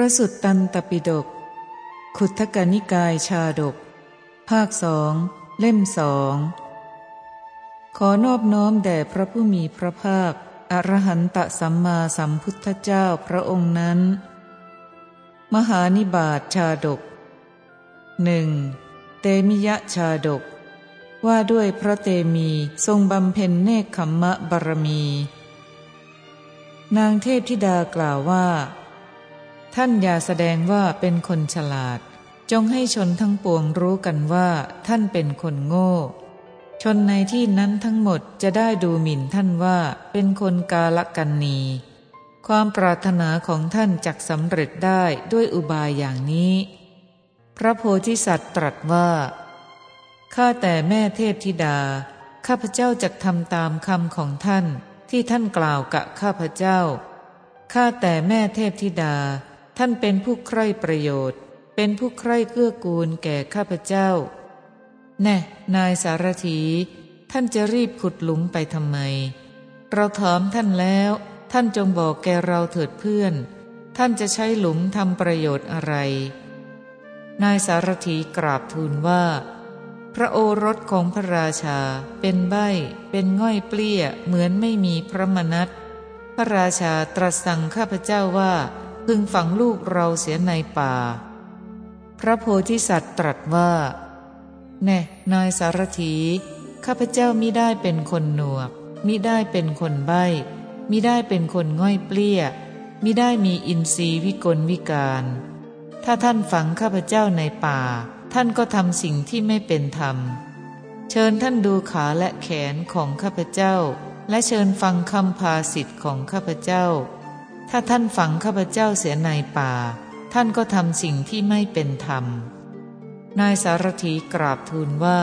ระสุตตันตปิฎกขุทกนิกายชาดก ภาคสองเล่มสองขอนอบน้อมแด่พระผู้มีพระภาค อรหันตสัมมาสัมพุทธเจ้าพระองค์นั้น มหานิบาตชาดกหนึ่งเตมิยะชาดก ว่าด้วยพระเตมีทรงบำเพ็ญเนคขมมะบารมี นางเทพธิดากล่าวว่า ท่านอย่าแสดงว่าเป็นคนฉลาด จงให้ชนทั้งปวงรู้กันว่า ท่านเป็นคนโง่ ชนในที่นั้นทั้งหมดจะได้ดูหมิ่นท่านว่าเป็นคนกาลกันนีความปรารถนาของท่านจักสำเร็จได้ด้วยอุบายอย่างนี้ พระโพธิสัตว์ตรัสว่า ข้าแต่แม่เทพธิดา ข้าพเจ้าจะทำตามคำของท่านที่ท่านกล่าวกับข้าพเจ้า ข้าแต่แม่เทพธิดา ท่านเป็นผู้ใคร่ประโยชน์ เป็นผู้ใคร่เกื้อกูลแก่ข้าพเจ้า แน่ นายสารถี ท่านจะรีบขุดหลุมไปทำไม เราถามท่านแล้ว ท่านจงบอกแกเราเถิดเพื่อน ท่านจะใช้หลุมทำประโยชน์อะไร นายสารถีกราบทูลว่า พระโอรสของพระราชา เป็นใบเป็นง่อยเปลี้ยเหมือนไม่มีพระมนัตพระราชาตรัสสั่งข้าพเจ้าว่า พึงฝังลูกเราเสียในป่า พระโพธิสัตว์ตรัสว่า แน่นายสารถีข้าพเจ้ามิได้เป็นคนหนวก มิได้เป็นคนใบ้มิได้เป็นคนง่อยเปลี้ยมิได้มีอินทรีย์วิกลวิการ ถ้าท่านฝังข้าพเจ้าในป่า ท่านก็ทำสิ่งที่ไม่เป็นธรรม เชิญท่านดูขาและแขนของข้าพเจ้า และเชิญฟังคำพาสิทธิ์ของข้าพเจ้า ถ้าท่านฝังข้าพเจ้าเสียในป่า ท่านก็ทำสิ่งที่ไม่เป็นธรรม นายสารถีกราบทูลว่า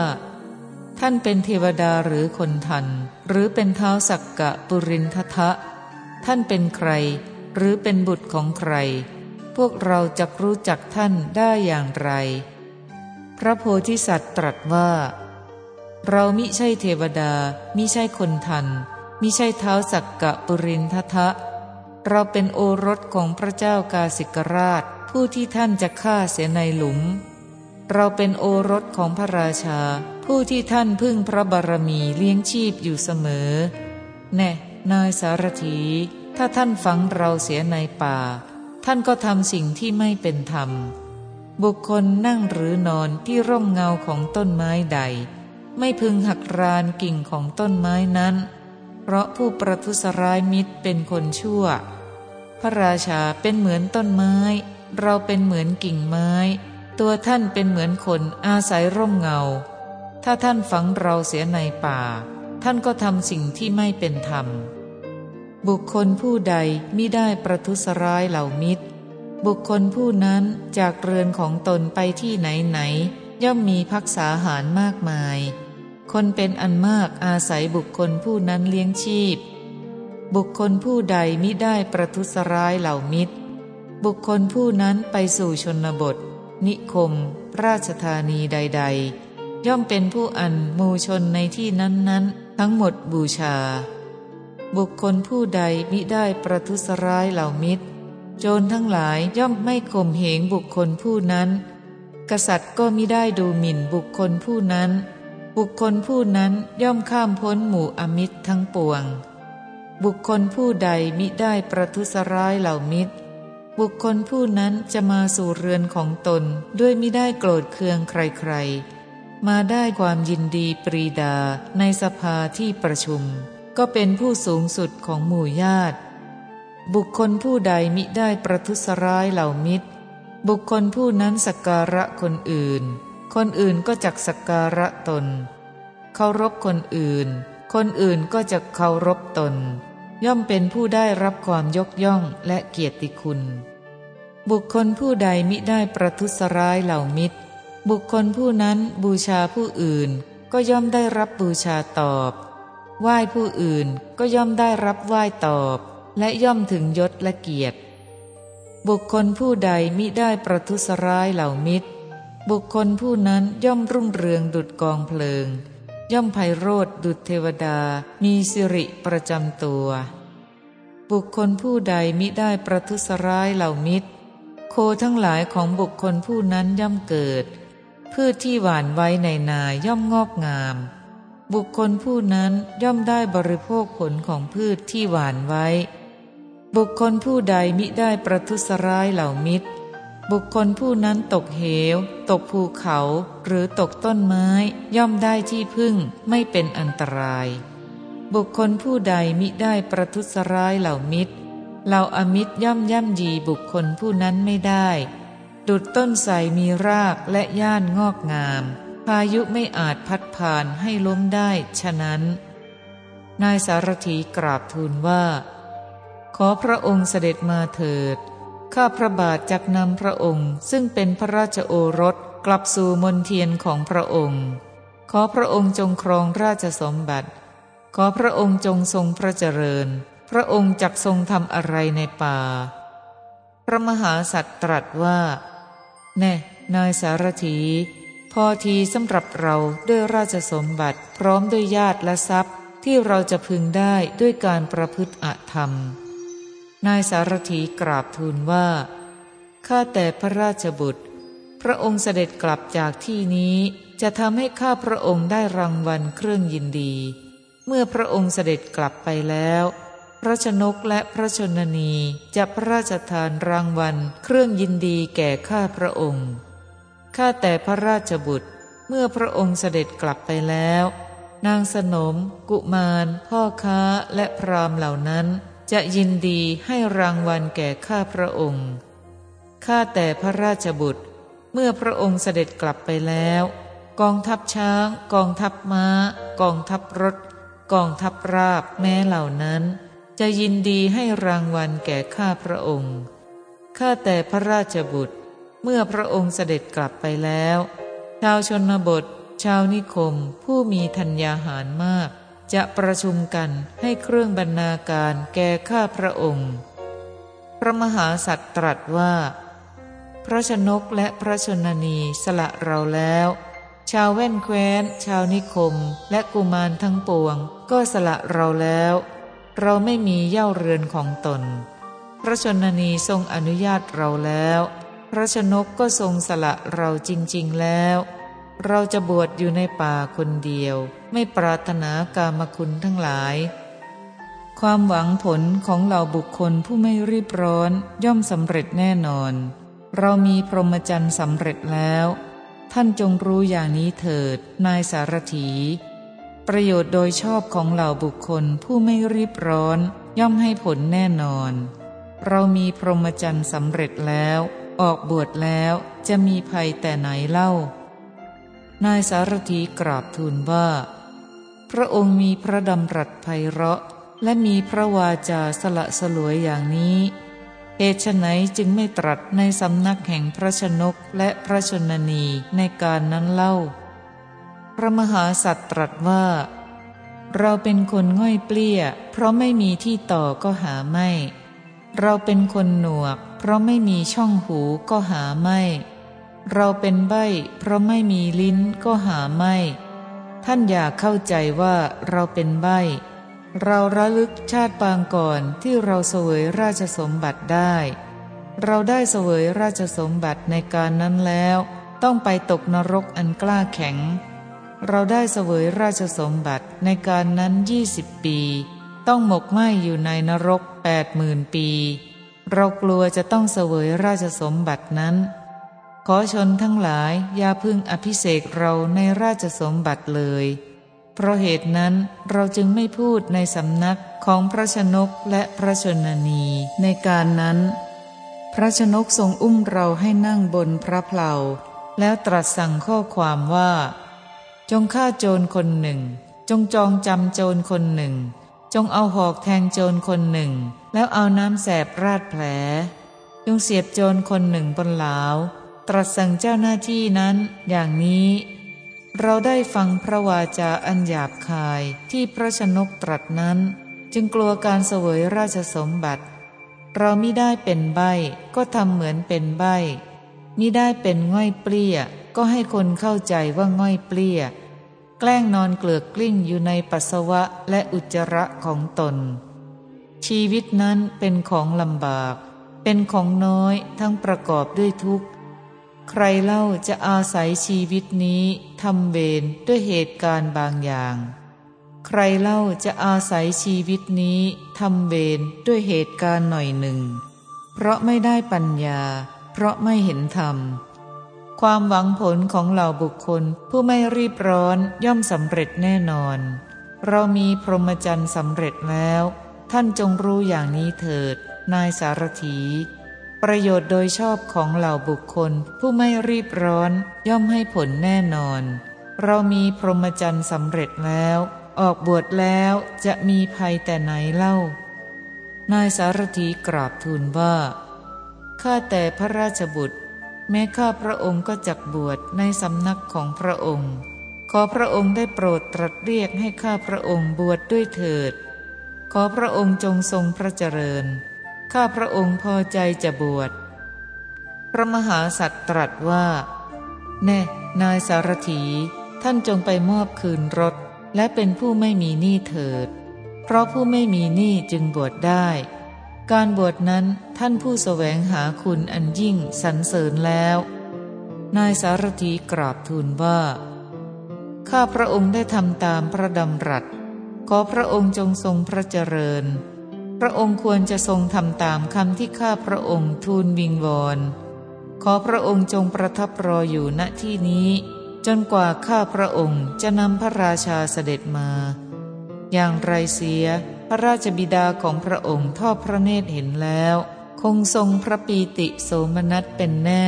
ท่านเป็นเทวดาหรือคนทัน หรือเป็นเท้าสักกะปุรินททะ ท่านเป็นใคร หรือเป็นบุตรของใคร พวกเราจะรู้จักท่านได้อย่างไร พระโพธิสัตว์ตรัสว่า เรามิใช่เทวดามิใช่คนทันมิใช่เท้าสักกะปุรินททะ เราเป็นโอรสของพระเจ้ากาสิกราช ผู้ที่ท่านจะฆ่าเสียในหลุม เราเป็นโอรสของพระราชา ผู้ที่ท่านพึ่งพระบารมีเลี้ยงชีพอยู่เสมอ แน่นายสารถี ถ้าท่านฝังเราเสียในป่า ท่านก็ทำสิ่งที่ไม่เป็นธรรม บุคคลนั่งหรือนอนที่ร่มเงาของต้นไม้ใด ไม่พึงหักรานกิ่งของต้นไม้นั้น เพราะผู้ประทุษร้ายมิตรเป็นคนชั่ว พระราชาเป็นเหมือนต้นไม้ เราเป็นเหมือนกิ่งไม้ ตัวท่านเป็นเหมือนคนอาศัยร่มเงา ถ้าท่านฝังเราเสียในป่า ท่านก็ทำสิ่งที่ไม่เป็นธรรม บุคคลผู้ใดมิได้ประทุษร้ายเหล่ามิตร บุคคลผู้นั้นจากเรือนของตนไปที่ไหนไหน ย่อมมีพักษาหารมากมาย คนเป็นอันมากอาศัยบุคคลผู้นั้นเลี้ยงชีพ บุคคลผู้ใดมิได้ประทุษร้ายเหล่ามิตร บุคคลผู้นั้นไปสู่ชนบท นิคม ราชธานีใด ๆ ย่อมเป็นผู้อันมูชนในที่นั้นๆ ทั้งหมดบูชา บุคคลผู้ใดมิได้ประทุษร้ายเหล่ามิตร โจรทั้งหลายย่อมไม่ข่มเหงบุคคลผู้นั้น กษัตริย์ก็มิได้ดูหมิ่นบุคคลผู้นั้น บุคคลผู้นั้นย่อมข้ามพ้นหมู่อมิตรทั้งปวง บุคคลผู้ใดมิได้ประทุษร้ายเหล่ามิตร บุคคลผู้นั้นจะมาสู่เรือนของตนด้วยมิได้โกรธเคืองใครๆ มาได้ความยินดีปรีดาในสภาที่ประชุม ก็เป็นผู้สูงสุดของหมู่ญาติ บุคคลผู้ใดมิได้ประทุษร้ายเหล่ามิตร บุคคลผู้นั้นสักการะคนอื่น คนอื่นก็จักสักการะตน เคารพคนอื่น คนอื่นก็จะเคารพตน ย่อมเป็นผู้ได้รับความยกย่องและเกียรติคุณ บุคคลผู้ใดมิได้ประทุษร้ายเหล่ามิตร บุคคลผู้นั้นบูชาผู้อื่น ก็ย่อมได้รับบูชาตอบไหว้ผู้อื่นก็ย่อมได้รับไหว้ตอบ และย่อมถึงยศและเกียรติ บุคคลผู้ใดมิได้ประทุษร้ายเหล่ามิตร บุคคลผู้นั้นย่อมรุ่งเรืองดุดกองเพลิง ย่อมไพโรธดุจเทวดามีสิริประจำตัว บุคคลผู้ใดมิได้ประทุษร้ายเหล่ามิตร โคทั้งหลายของบุคคลผู้นั้นย่อมเกิด พืชที่หวานไว้ในนาย่อมงอกงาม บุคคลผู้นั้นย่อมได้บริโภคผลของพืชที่หวานไว้ บุคคลผู้ใดมิได้ประทุษร้ายเหล่ามิตร บุคคลผู้นั้นตกเหว ตกภูเขา หรือตกต้นไม้ ย่อมได้ที่พึ่งไม่เป็นอันตราย บุคคลผู้ใดมิได้ประทุษร้ายเหล่ามิตรเหล่าอมิตรย่อมย่ำยีบุคคลผู้นั้นไม่ได้ ดุดต้นใสมีรากและย่านงอกงาม พายุไม่อาจพัดผ่านให้ล้มได้ฉะนั้น นายสารถีกราบทูลว่า ขอพระองค์เสด็จมาเถิด ข้าพระบาทจักนำพระองค์ ซึ่งเป็นพระราชโอรสกลับสู่มนเทียนของพระองค์ ขอพระองค์จงครองราชสมบัติ ขอพระองค์จงทรงพระเจริญ พระองค์จักทรงทำอะไรในป่า พระมหาสัตว์ตรัสว่า แน่นายสารถีพอทีสำหรับเราด้วยราชสมบัติพร้อมด้วยญาติและทรัพย์ที่เราจะพึงได้ด้วยการประพฤติอธรรม นายสารถีกราบทูลว่า ข้าแต่พระราชบุตร พระองค์เสด็จกลับจากที่นี้จะทำให้ข้าพระองค์ได้รางวัลเครื่องยินดี เมื่อพระองค์เสด็จกลับไปแล้ว พระชนกและพระชนนีจะพระราชทานรางวัลเครื่องยินดีแก่ข้าพระองค์ ข้าแต่พระราชบุตร เมื่อพระองค์เสด็จกลับไปแล้ว นางสนม กุมาร พ่อค้าและพรามเหล่านั้น จะยินดีให้รางวัลแก่ข้าพระองค์ ข้าแต่พระราชบุตร เมื่อพระองค์เสด็จกลับไปแล้ว กองทัพช้าง กองทัพม้า กองทัพรถ กองทัพราบแม้เหล่านั้น จะยินดีให้รางวัลแก่ข้าพระองค์ ข้าแต่พระราชบุตร เมื่อพระองค์เสด็จกลับไปแล้ว ชาวชนบท ชาวนิคม ผู้มีธัญญาหารมาก จะประชุมกันให้เครื่องบรรณาการแก่ข้าพระองค์ พระมหาสัตว์ตรัสว่า พระชนกและพระชนนีสละเราแล้ว ชาวแว่นแคว้น ชาวนิคม และกุมารทั้งปวง ก็สละเราแล้ว เราไม่มีเย่าเรือนของตน พระชนนีทรงอนุญาตเราแล้ว พระชนกก็ทรงสละเราจริง ๆแล้ว เราจะบวชอยู่ในป่าคนเดียว ไม่ปรารถนากามคุณทั้งหลาย ความหวังผลของเหล่าบุคคลผู้ไม่รีบร้อนย่อมสำเร็จแน่นอน เรามีพรหมจรรย์สำเร็จแล้ว ท่านจงรู้อย่างนี้เถิด นายสารถี ประโยชน์โดยชอบของเหล่าบุคคลผู้ไม่รีบร้อน ย่อมให้ผลแน่นอน เรามีพรหมจรรย์สำเร็จแล้ว ออกบวชแล้วจะมีภัยแต่ไหนเล่า นายสารถีกราบทูลว่า พระองค์มีพระดำรัสไพเราะ และมีพระวาจาสละสลวยอย่างนี้เหตุไนจึงไม่ตรัสในสำนักแห่งพระชนกและพระชนนีในการนั้นเล่า พระมหาสัตว์ตรัสว่า เราเป็นคนง่อยเปลี้ย เพราะไม่มีที่ต่อก็หาไม่ เราเป็นคนหนวก เพราะไม่มีช่องหูก็หาไม่ เราเป็นใบเพราะไม่มีลิ้นก็หาไม่ ท่านอยากเข้าใจว่าเราเป็นใบเราระลึกชาติปางก่อนที่เราเสวยราชสมบัติได้ เราได้เสวยราชสมบัติในการนั้นแล้ว ต้องไปตกนรกอันกล้าแข็ง เราได้เสวยราชสมบัติในการนั้นยี่สิบปี ต้องหมกไหมอยู่ในนรกแปดหมื่นปี เรากลัวจะต้องเสวยราชสมบัตินั้น ขอชนทั้งหลายอย่าพึ่งอภิเสกเราในราชสมบัติเลย เพราะเหตุนั้นเราจึงไม่พูดในสำนักของพระชนกและพระชนนีในการนั้น พระชนกทรงอุ้มเราให้นั่งบนพระเพลาแล้วตรัสสั่งข้อความว่า จงฆ่าโจรคนหนึ่ง จงจองจำโจรคนหนึ่ง จงเอาหอกแทงโจรคนหนึ่ง แล้วเอาน้ำแสบราดแผล จงเสียบโจรคนหนึ่งบนหลาว ตรัสสั่งเจ้าหน้าที่นั้น อย่างนี้ เราได้ฟังพระวาจาอันหยาบคายที่พระชนกตรัสนั้น จึงกลัวการเสวยราชสมบัติ เราม่ได้เป็นใบก็ทำเหมือนเป็นใบมิได้เป็นง่อยเปรี้ยก็ให้คนเข้าใจว่าง่อยเปลี้ยแกล้งนอนเกลือกกลิ้งอยู่ในปัสสาวะและอุจจาระของตน ชีวิตนั้นเป็นของลำบาก เป็นของน้อยทั้งประกอบด้วยทุกข์ ใครเล่าจะอาศัยชีวิตนี้ทำเวรด้วยเหตุการณ์บางอย่าง ใครเล่าจะอาศัยชีวิตนี้ทำเวรด้วยเหตุการณ์หน่อยหนึ่ง เพราะไม่ได้ปัญญา เพราะไม่เห็นธรรม ความหวังผลของเหล่าบุคคลผู้ไม่รีบร้อนย่อมสำเร็จแน่นอน เรามีพรหมจรรย์สำเร็จแล้ว ท่านจงรู้อย่างนี้เถิด นายสารถี ประโยชน์โดยชอบของเหล่าบุคคล ผู้ไม่รีบร้อนย่อมให้ผลแน่นอน เรามีพรหมจรรย์สำเร็จแล้ว ออกบวชแล้วจะมีภัยแต่ไหนเล่า นายสารถีกราบทูลว่า ข้าแต่พระราชบุตร แม้ข้าพระองค์ก็จักบวชในสำนักของพระองค์ ขอพระองค์ได้โปรดตรัสเรียกให้ข้าพระองค์บวชดด้วยเถิด ขอพระองค์จงทรงพระเจริญ ข้าพระองค์พอใจจะบวช พระมหาสัตว์ตรัสว่า แน่ นายสารถี ท่านจงไปมอบคืนรถ และเป็นผู้ไม่มีหนี้เถิด เพราะผู้ไม่มีหนี้จึงบวชได้ การบวชนั้นท่านผู้แสวงหาคุณอันยิ่งสรรเสริญแล้ว นายสารถีกราบทูลว่า ข้าพระองค์ได้ทำตามพระดำรัส ขอพระองค์จงทรงพระเจริญ พระองค์ควรจะทรงทำตามคำที่ข้าพระองค์ทูลวิงวอนขอพระองค์จงประทับรออยู่ณที่นี้ จนกว่าข้าพระองค์จะนำพระราชาเสด็จมา อย่างไรเสียพระราชบิดาของพระองค์ทอดพระเนตรเห็นแล้ว คงทรงพระปีติโสมนัสเป็นแน่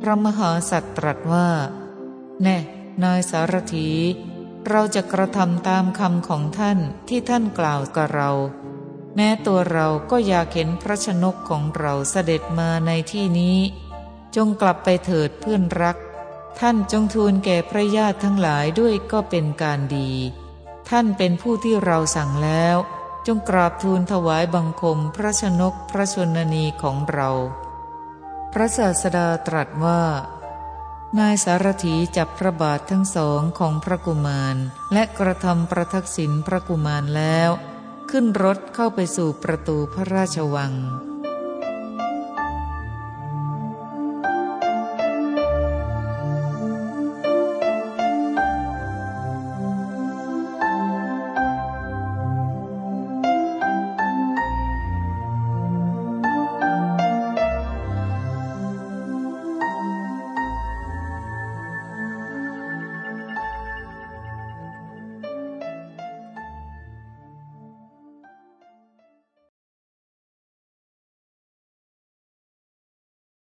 พระมหาสัตว์ตรัสว่า แน่นายสารถี เราจะกระทำตามคำของท่านที่ท่านกล่าวกับเรา แม้ตัวเราก็อยากเห็นพระชนกของเราเสด็จมาในที่นี้ จงกลับไปเถิดเพื่อนรัก ท่านจงทูลแก่พระญาติทั้งหลายด้วยก็เป็นการดี ท่านเป็นผู้ที่เราสั่งแล้ว จงกราบทูลถวายบังคมพระชนกพระชนนีของเรา พระศาสดาตรัสว่านายสารถีจับพระบาททั้งสองของพระกุมาร และกระทำประทักษิณพระกุมารแล้ว ขึ้นรถเข้าไปสู่ประตูพระราชวัง